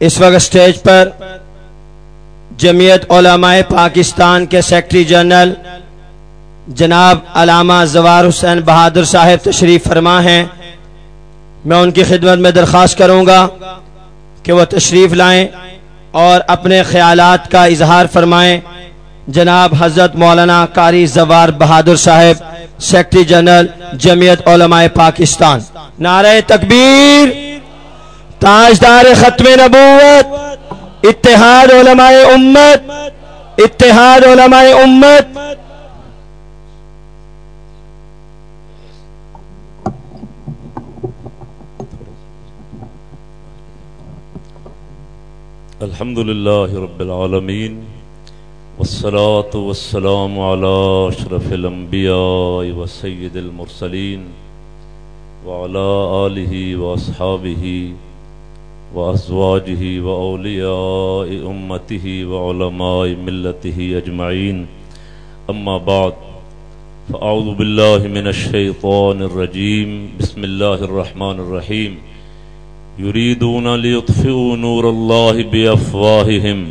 اس وقت سٹیج پر جمعیت علماء پاکستان کے سیکٹری جنرل جناب علامہ زوار حسین بہادر صاحب تشریف فرما ہیں۔ میں ان کی خدمت میں درخواست کروں گا کہ وہ تشریف لائیں اور اپنے خیالات کا اظہار فرمائیں۔ جناب حضرت مولانا قاری زوار بہادر صاحب سیکٹری جنرل جمعیت علماء پاکستان۔ نعرہ تکبیر۔ تاجدار ختم نبوت اتحاد علماء امت اتحاد علماء امت الحمد لله رب العالمين والصلاة والسلام على أشرف الأنبياء وسيد المرسلين وعلى آله وأصحابه وأزواجه وأولياء أمته وعلماء ملته أجمعين. أما بعد، فأعوذ بالله من الشيطان الرجيم. بسم الله الرحمن الرحيم. يريدون ليطفئوا نور الله بأفواههم.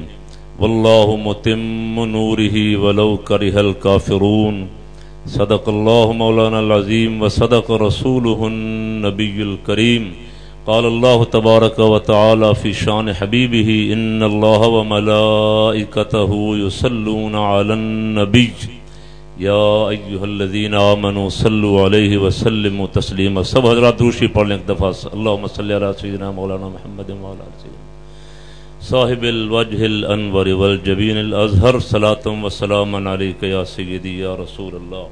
والله متم نوره ولو كره الكافرون. صدق الله مولانا العظيم وصدق رسوله النبي الكريم. قال الله تبارك وتعالى في شان حبيبه إن الله وملائكته يصلون على النبي یا ایوہ الذین آمنوا صلو علیہ وسلم تسلیم۔ سب حضرات دروشی پڑھ لیں ایک دفعہ۔ اللہم صلی علی سیدنا مولانا محمد مولا سیدنا۔ صاحب الوجہ الانور والجبین الازہر۔ صلاة و سلام علیکہ یا سیدی یا رسول اللہ۔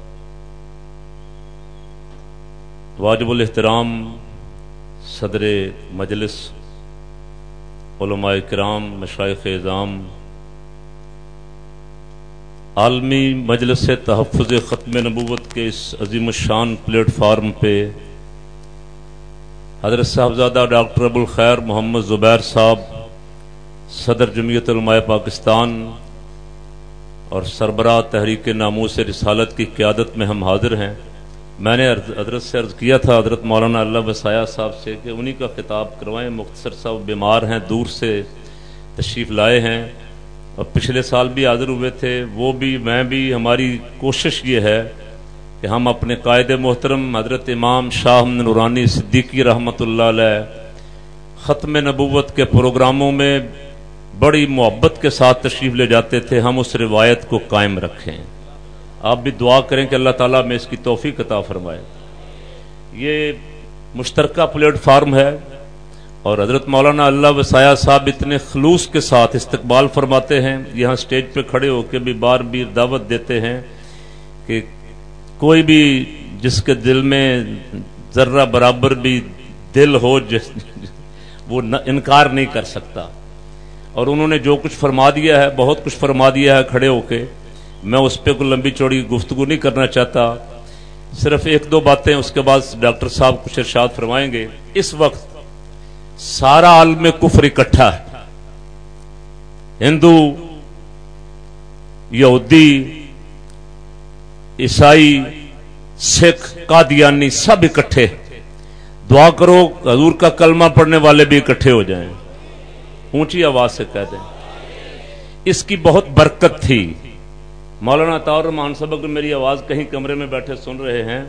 واجب الاحترام صدر مجلس، علماء کرام مشایخ اعظام، عالمی مجلس تحفظ ختم نبوت کے اس عظیم الشان پلیٹ فارم پہ حضرت صاحبزادہ ڈاکٹر ابو الخیر محمد زبیر صاحب، صدر جمعیت علماء پاکستان اور سربراہ تحریک ناموس رسالت کی قیادت میں ہم حاضر ہیں۔ میں نے حضرت سے عرض کیا تھا، حضرت مولانا اللہ وسایہ صاحب سے کہ انہی کا خطاب کروائیں۔ مختصر صاحب بیمار ہیں، دور سے تشریف لائے ہیں اور پچھلے سال بھی حاضر ہوئے تھے۔ وہ بھی، میں بھی، ہماری کوشش یہ ہے کہ ہم اپنے قائد محترم حضرت امام شاہ نورانی صدیقی رحمۃ اللہ علیہ ختم نبوت کے پروگراموں میں بڑی محبت کے ساتھ تشریف لے جاتے تھے۔ ہم اس روایت کو قائم رکھیں۔ آپ بھی دعا کریں کہ اللہ تعالیٰ میں اس کی توفیق عطا فرمائے۔ یہ مشترکہ پلیٹ فارم ہے اور حضرت مولانا اللہ وسایہ صاحب اتنے خلوص کے ساتھ استقبال فرماتے ہیں، یہاں سٹیج پہ کھڑے ہو کے بھی بار بھی دعوت دیتے ہیں کہ کوئی بھی جس کے دل میں ذرہ برابر بھی دل ہو، جس وہ انکار نہیں کر سکتا۔ اور انہوں نے جو کچھ فرما دیا ہے، بہت کچھ فرما دیا ہے کھڑے ہو کے۔ میں اس پہ کوئی لمبی چوڑی گفتگو نہیں کرنا چاہتا۔ صرف ایک دو باتیں اس کے بعد ڈاکٹر صاحب کچھ ارشاد فرمائیں گے۔ اس وقت سارا عالم کفر اکٹھا ہے۔ ہندو، یہودی، عیسائی، سکھ، قادیانی سب اکٹھے۔ دعا کرو، حضور کا کلمہ پڑھنے والے بھی اکٹھے ہو جائیں۔ اونچی آواز سے کہہ دیں۔ اس کی بہت برکت تھی۔ مولانا طور مان سبق میری آواز کہیں کمرے میں بیٹھے سن رہے ہیں،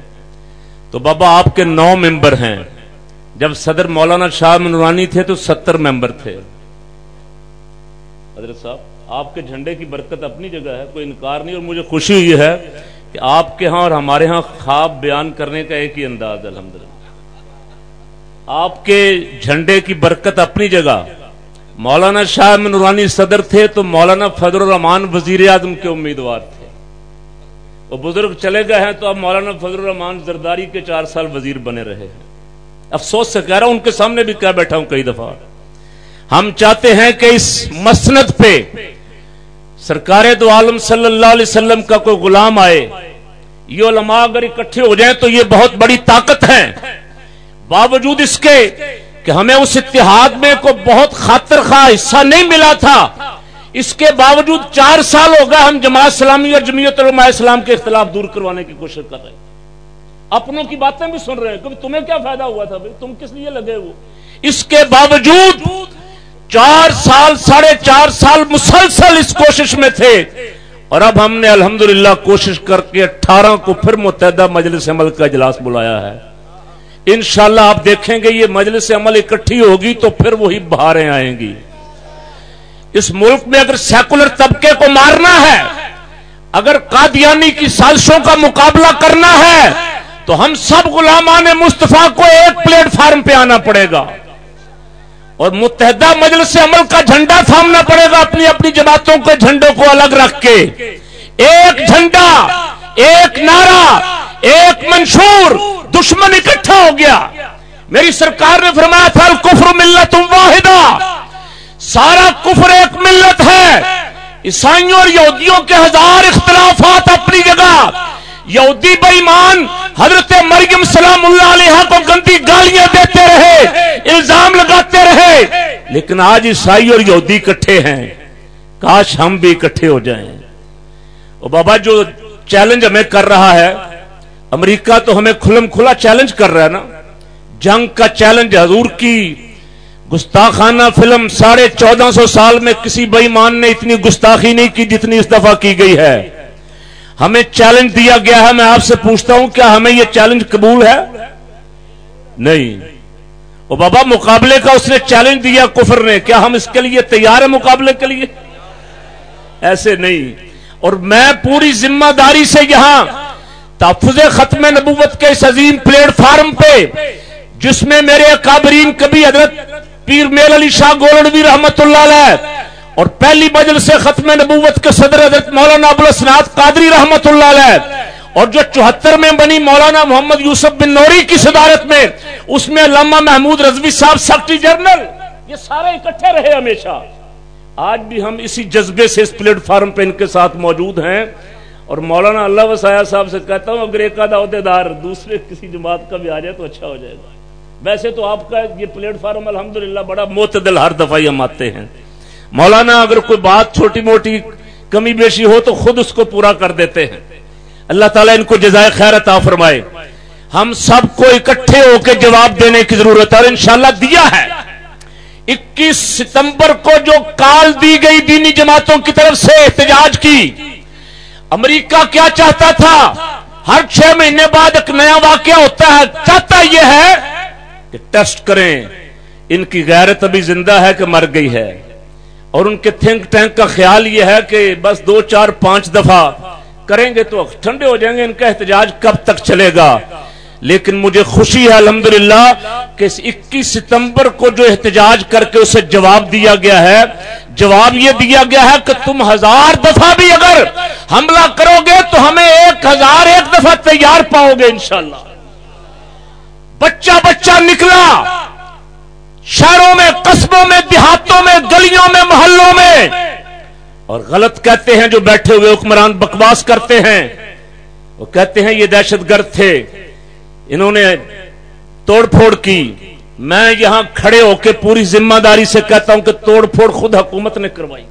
تو بابا آپ کے نو ممبر ہیں۔ جب صدر مولانا شاہ منورانی تھے تو ستر ممبر تھے۔ حضرت صاحب، آپ کے جھنڈے کی برکت اپنی جگہ ہے، کوئی انکار نہیں، اور مجھے خوشی ہوئی ہے کہ آپ کے ہاں اور ہمارے ہاں خواب بیان کرنے کا ایک ہی انداز الحمد آپ کے جھنڈے کی برکت اپنی جگہ مولانا شاہ منورانی صدر تھے تو مولانا فضل الرحمان وزیر اعظم کے امیدوار تھے۔ وہ بزرگ چلے گئے ہیں تو اب مولانا فضل الرحمان زرداری کے چار سال وزیر بنے رہے ہیں۔ افسوس سے کہہ رہا ہوں، ان کے سامنے بھی کہہ بیٹھا ہوں کئی دفعہ۔ ہم چاہتے ہیں کہ اس مسند پہ سرکار دو عالم صلی اللہ علیہ وسلم کا کوئی غلام آئے۔ یہ علماء اگر اکٹھے ہو جائیں تو یہ بہت بڑی طاقت ہے۔ باوجود اس کے کہ ہمیں اس اتحاد میں کو بہت خاطر خواہ حصہ نہیں ملا تھا۔ اس کے باوجود چار سال ہو گئے ہم جماعت اسلامی اور جمعیت علماء اسلام کے اختلاف دور کروانے کی کوشش کر رہے ہیں۔ اپنوں کی باتیں بھی سن رہے ہیں۔ کہ تمہیں کیا فائدہ ہوا تھا؟ تم کس لیے لگے ہو؟ اس کے باوجود چار سال، ساڑھے چار سال مسلسل اس کوشش میں تھے۔ اور اب ہم نے الحمدللہ کوشش کر کے اٹھارہ کو پھر متحدہ مجلس عمل کا اجلاس بلایا ہے۔ انشاءاللہ آپ دیکھیں گے یہ مجلس عمل اکٹھی ہوگی تو پھر وہی بہاریں آئیں گی۔ اس ملک میں اگر سیکولر طبقے کو مارنا ہے، اگر قادیانی کی سازشوں کا مقابلہ کرنا ہے، تو ہم سب غلامان مصطفیٰ کو ایک پلیٹ فارم پہ آنا پڑے گا۔ اور متحدہ مجلس عمل کا جھنڈا تھامنا پڑے گا اپنی اپنی جماعتوں کے جھنڈوں کو الگ رکھ کے۔ ایک جھنڈا، ایک نعرہ، ایک منشور دشمن اکٹھا ہو گیا۔ میری سرکار نے فرمایا تھا، الکفر ملت واحدہ۔ سارا کفر ایک ملت ہے۔ عیسائیوں اور یہودیوں کے ہزار اختلافات اپنی جگہ۔ یہودی بےمان حضرت مریم سلام اللہ علیہ کو گندی گالیاں دیتے رہے، الزام لگاتے رہے۔ لیکن آج عیسائی اور یہودی اکٹھے ہیں۔ کاش ہم بھی اکٹھے ہو جائیں۔ او بابا، جو چیلنج ہمیں کر رہا ہے امریکہ تو ہمیں کھلم کھلا چیلنج کر رہا ہے نا۔ جنگ کا چیلنج حضور کی۔ گستاخانہ فلم ساڑھے چودہ سو سال میں کسی بئیمان نے اتنی گستاخی نہیں کی جتنی اس دفعہ کی گئی ہے۔ ہمیں چیلنج دیا گیا ہے، میں آپ سے پوچھتا ہوں، کیا ہمیں یہ چیلنج قبول ہے؟ نہیں۔ وہ بابا، مقابلے کا اس نے چیلنج دیا کفر نے۔ کیا ہم اس کے لیے تیار ہیں مقابلے کے لیے؟ ایسے نہیں۔ اور میں پوری ذمہ داری سے یہاں تحفظ ختم نبوت کے اس عظیم پلیٹ فارم پہ، جس میں میرے اکابرین کبھی حضرت پیر میل علی شاہ گولڈوی رحمت اللہ علیہ اور پہلی بجل سے ختم نبوت کے صدر حضرت مولانا ابوالسناد قادری رحمت اللہ علیہ اور جو چوہتر میں بنی مولانا محمد یوسف بن نوری کی صدارت میں، اس میں علامہ محمود رضوی صاحب سیکٹری جنرل، یہ سارے اکٹھے رہے ہمیشہ۔ آج بھی ہم اسی جذبے سے اس پلیٹ فارم پہ ان کے ساتھ موجود ہیں۔ اور مولانا اللہ وسایا صاحب سے کہتا ہوں، اگر ایک آدھا عہدے دار دوسرے کسی جماعت کا بھی آ جائے تو اچھا ہو جائے گا۔ ویسے تو آپ کا یہ پلیٹ فارم الحمدللہ بڑا معتدل ہر دفعہ ہم آتے ہیں۔ مولانا اگر کوئی بات چھوٹی موٹی کمی بیشی ہو تو خود اس کو پورا کر دیتے ہیں۔ اللہ تعالیٰ ان کو جزائے خیر عطا فرمائے۔ ہم سب کو اکٹھے ہو کے جواب دینے کی ضرورت ہے اور انشاءاللہ دیا ہے۔ اکیس ستمبر کو جو کال دی گئی دینی جماعتوں کی طرف سے احتجاج کی امریکہ کیا چاہتا تھا؟ ہر چھ مہینے بعد ایک نیا واقعہ ہوتا ہے۔ چاہتا یہ ہے کہ ٹیسٹ کریں۔ ان کی غیرت ابھی زندہ ہے کہ مر گئی ہے۔ اور ان کے تھنک ٹینک کا خیال یہ ہے کہ بس دو، چار، پانچ دفعہ کریں گے تو ٹھنڈے ہو جائیں گے۔ ان کا احتجاج کب تک چلے گا؟ لیکن مجھے خوشی ہے الحمدللہ کہ اکیس ستمبر کو جو احتجاج کر کے اسے جواب دیا گیا ہے۔ جواب یہ دیا گیا ہے کہ تم ہزار دفعہ بھی اگر حملہ کرو گے تو ہمیں ایک ہزار ایک دفعہ تیار پاؤ گے انشاءاللہ۔ بچہ بچہ نکلا۔ شہروں میں، قصبوں میں، دیہاتوں میں، گلیوں میں، محلوں میں۔ اور غلط کہتے ہیں جو بیٹھے ہوئے حکمران بکواس کرتے ہیں۔ وہ کہتے ہیں یہ دہشت گرد تھے۔ انہوں نے توڑ پھوڑ کی۔ میں یہاں کھڑے ہو کے پوری ذمہ داری سے کہتا ہوں کہ توڑ پھوڑ خود حکومت نے کروائی۔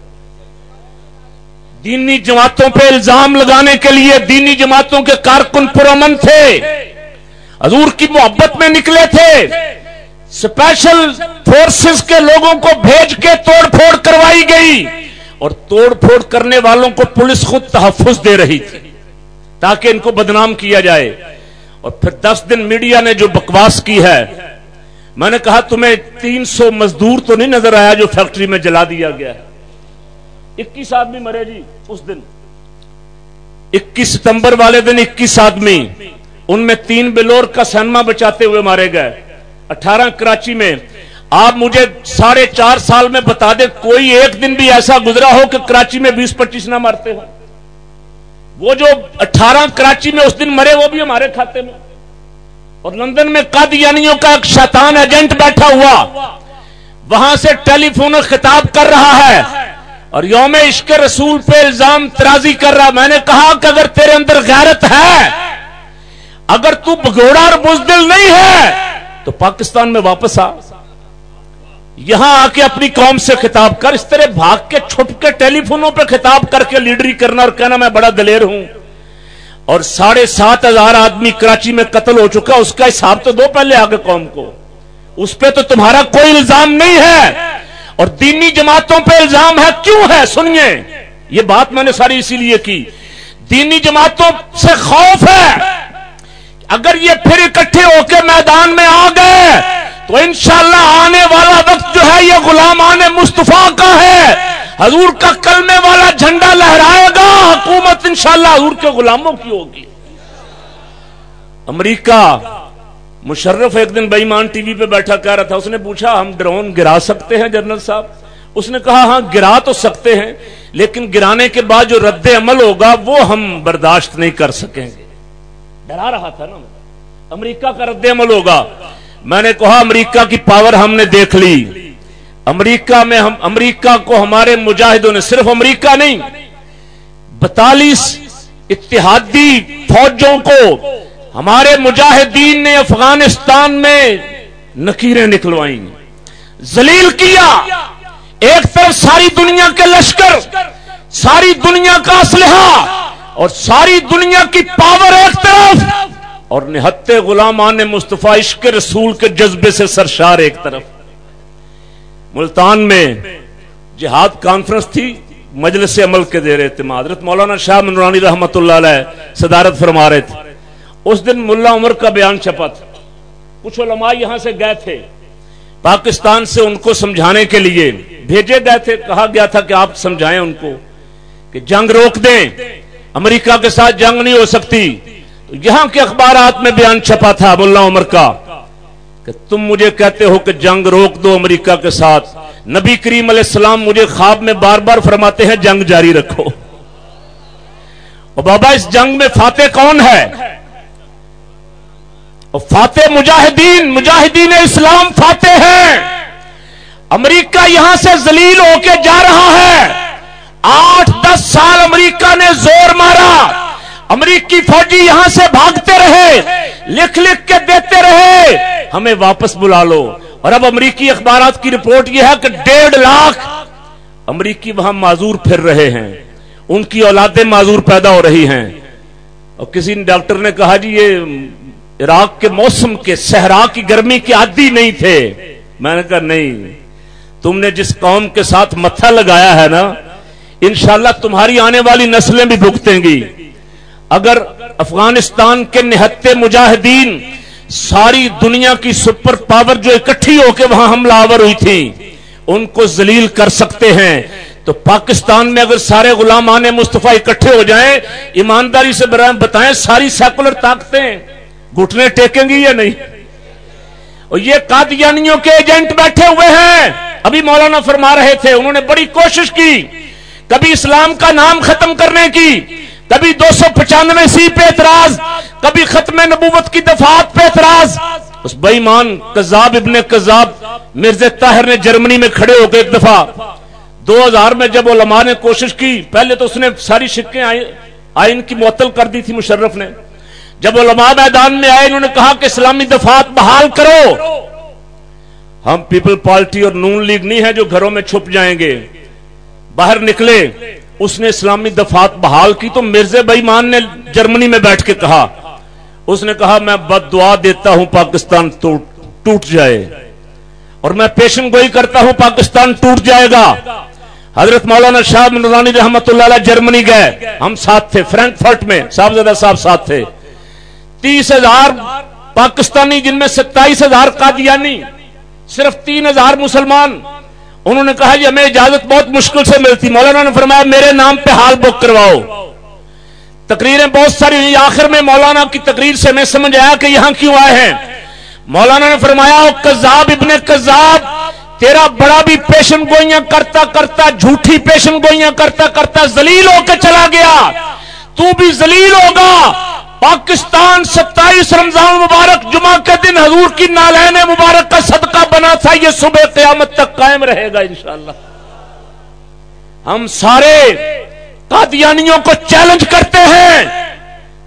دینی جماعتوں پہ الزام لگانے کے لیے دینی جماعتوں کے کارکن پرامن تھے۔ حضور کی محبت میں نکلے تھے۔ اسپیشل فورسز کے لوگوں کو بھیج کے توڑ پھوڑ کروائی گئی۔ اور توڑ پھوڑ کرنے والوں کو پولیس خود تحفظ دے رہی تھی۔ تاکہ ان کو بدنام کیا جائے۔ اور پھر دس دن میڈیا نے جو بکواس کی ہے، میں نے کہا تمہیں تین سو مزدور تو نہیں نظر آیا جو فیکٹری میں جلا دیا گیا ہے۔ اکیس آدمی مرے جی اس دن۔ اکیس ستمبر والے دن اکیس آدمی۔ ان میں تین بلور کا سینما بچاتے ہوئے مارے گئے۔ اٹھارہ کراچی میں۔ آپ مجھے ساڑھے چار سال میں بتا دیں، کوئی ایک دن بھی ایسا گزرا ہو کہ کراچی میں بیس پچیس نہ مارتے ہو وہ جو اٹھارہ کراچی میں اس دن مرے، وہ بھی ہمارے کھاتے میں۔ اور لندن میں قادیانیوں کا ایک شیطان ایجنٹ بیٹھا ہوا۔ وہاں سے ٹیلی فون خطاب کر رہا ہے۔ اور یوم عشق رسول پہ الزام ترازی کر رہا، میں نے کہا کہ اگر تیرے اندر غیرت ہے، اگر تو بگوڑا اور بزدل نہیں ہے، تو پاکستان میں واپس آ۔ یہاں آ کے اپنی قوم سے خطاب کر، اس طرح بھاگ کے چھپ کے ٹیلی فونوں پہ خطاب کر کے لیڈری کرنا اور کہنا میں بڑا دلیر ہوں۔ اور ساڑھے سات ہزار آدمی کراچی میں قتل ہو چکا، اس کا حساب تو دو پہلے آگے قوم کو۔ اس پہ تو تمہارا کوئی الزام نہیں ہے۔ اور دینی جماعتوں پہ الزام ہے، کیوں ہے؟ سنیے۔ یہ بات میں نے ساری اسی لیے کی۔ دینی جماعتوں سے خوف ہے اگر یہ پھر اکٹھے ہو کے میدان میں آ گئے، تو انشاءاللہ آنے والا وقت جو ہے، یہ غلام آنے مصطفیٰ کا ہے۔ حضور کا کلمے والا جھنڈا لہرائے گا، حکومت انشاءاللہ حضور کے غلاموں کی ہوگی۔ امریکہ مشرف ایک دن بئیمان ٹی وی پہ بیٹھا کہہ رہا تھا، اس نے پوچھا، ہم ڈرون گرا سکتے ہیں جنرل صاحب؟ اس نے کہا ہاں گرا تو سکتے ہیں، لیکن گرانے کے بعد جو رد عمل ہوگا، وہ ہم برداشت نہیں کر سکیں گے۔ ڈرا رہا تھا نا۔ امریکہ کا رد عمل ہوگا۔ میں نے کہا، امریکہ کی پاور ہم نے دیکھ لی۔ امریکہ میں ہم، امریکہ کو ہمارے مجاہدوں نے صرف امریکہ نہیں، بتالیس اتحادی فوجوں کو ہمارے مجاہدین نے افغانستان میں نکیریں نکلوائیں۔ زلیل کیا۔ ایک طرف ساری دنیا کے لشکر، ساری دنیا کا اسلحہ، اور ساری دنیا کی پاور ایک طرف، اور نہتے غلامان مصطفیٰ عشق رسول کے جذبے سے سرشار ایک طرف۔ ملتان میں جہاد کانفرنس تھی، مجلس عمل کے دے رہے تھے حضرت مولانا شاہ منورانی رحمت اللہ علیہ صدارت فرما رہے تھے۔ اس دن ملا عمر کا بیان چھپا تھا۔ کچھ علماء یہاں سے گئے تھے۔ پاکستان سے ان کو سمجھانے کے لیے بھیجے گئے تھے۔ کہا گیا تھا کہ آپ سمجھائیں ان کو کہ جنگ روک دیں۔ امریکہ کے ساتھ جنگ نہیں ہو سکتی۔ یہاں کے اخبارات میں بیان چھپا تھا ملا عمر کا کہ تم مجھے کہتے ہو کہ جنگ روک دو امریکہ کے ساتھ۔ نبی کریم علیہ السلام مجھے خواب میں بار بار فرماتے ہیں، جنگ جاری رکھو۔ اور بابا، اس جنگ میں فاتح کون ہے؟ فاتح مجاہدین مجاہدین اسلام فاتح ہیں۔ امریکہ یہاں سے زلیل ہو کے جا رہا ہے۔ آٹھ، دس سال امریکہ نے زور مارا۔ امریکی فوجی یہاں سے بھاگتے رہے، لکھ لکھ کے دیتے رہے۔ ہمیں واپس بلا لو۔ اور اب امریکی اخبارات کی رپورٹ یہ ہے کہ ڈیڑھ لاکھ امریکی وہاں معذور پھر رہے ہیں۔ ان کی اولادیں معذور پیدا ہو رہی ہیں۔ اور کسی ڈاکٹر نے کہا جی یہ عراق کے موسم کے صحرا کی گرمی کے عادی نہیں تھے۔ میں نے کہا نہیں، تم نے جس قوم کے ساتھ متھا لگایا ہے نا، انشاءاللہ تمہاری آنے والی نسلیں بھی بھگتیں گی۔ اگر افغانستان کے نہتے مجاہدین ساری دنیا کی سپر پاور جو اکٹھی ہو کے وہاں حملہ آور ہوئی تھی، ان کو ذلیل کر سکتے ہیں۔ تو پاکستان میں اگر سارے غلام آنے مصطفیٰ اکٹھے ہو جائیں، ایمانداری سے بتائیں، ساری سیکولر طاقتیں گھٹنے ٹیکیں گی یا نہیں؟ اور یہ قادیانیوں کے ایجنٹ بیٹھے ہوئے ہیں۔ ابھی مولانا فرما رہے تھے، انہوں نے بڑی کوشش کی۔ کبھی اسلام کا نام ختم کرنے کی، کبھی دو سو پچانوے سی پہ اعتراض، کبھی ختم نبوت کی دفات پہ اعتراض۔ اس بئیمان کذاب ابن کذاب مرزا طاہر نے جرمنی میں کھڑے ہو کے ایک دفعہ دو ہزار میں جب علماء نے کوشش کی، پہلے تو اس نے ساری شکیں آئین کی معطل کر دی تھی مشرف نے۔ جب علماء میدان میں آئے، انہوں نے کہا کہ اسلامی دفات بحال کرو۔ ہم پیپل پارٹی اور نون لیگ نہیں ہے جو گھروں میں چھپ جائیں گے۔ باہر نکلے، اس نے اسلامی دفات بحال کی تو مرزا بھائی مان نے جرمنی میں بیٹھ کے کہا۔ اس نے کہا، میں بد دعا دیتا ہوں، پاکستان ٹوٹ جائے۔ اور میں پیشن گوئی کرتا ہوں، پاکستان ٹوٹ جائے گا۔ حضرت مولانا شاہ رحمت اللہ علیہ جرمنی گئے۔ ہم ساتھ تھے فرینک فرٹ میں۔ صاحبزادہ صاحب ساتھ تھے۔ تیس ہزار پاکستانی، جن میں ستائیس ہزار قادیانی، صرف تین ہزار مسلمان۔ انہوں نے کہا جی ہمیں اجازت بہت مشکل سے ملتی۔ مولانا نے فرمایا، میرے نام پہ حال بک کرواؤ۔ تقریریں بہت ساری ہوئی۔ آخر میں مولانا کی تقریر سے میں سمجھ آیا کہ یہاں کیوں آئے ہیں۔ مولانا نے فرمایا کذاب ابن کذاب، تیرا بڑا بھی پیشن گوئیاں کرتا کرتا جھوٹی پیشن گوئیاں کرتا کرتا زلیل ہو کے چلا گیا۔ تو بھی زلیل ہوگا۔ پاکستان ستائیس رمضان مبارک جمعہ کے دن حضور کی نالین مبارک کا صدقہ بنا تھا، یہ صبح قیامت تک قائم رہے گا انشاءاللہ۔ ہم سارے قادیانیوں کو چیلنج کرتے ہیں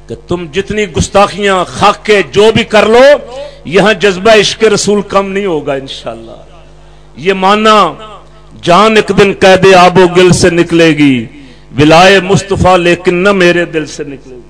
کہ تم جتنی گستاخیاں، خاکے، جو بھی کر لو، یہاں جذبہ عشق رسول کم نہیں ہوگا انشاءاللہ۔ یہ مانا جان ایک دن قید آب و گل سے نکلے گی، ولائے مصطفیٰ لیکن نہ میرے دل سے نکلے گی۔